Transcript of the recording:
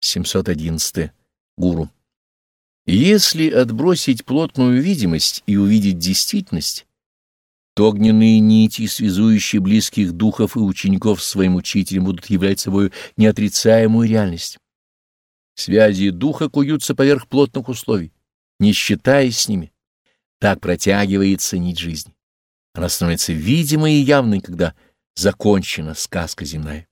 711. Гуру. Если отбросить плотную видимость и увидеть действительность, то огненные нити, связующие близких духов и учеников с своим учителем, будут являть собой неотрицаемую реальность. Связи духа куются поверх плотных условий, не считаясь с ними. Так протягивается нить жизни. Она становится видимой и явной, когда закончена сказка земная.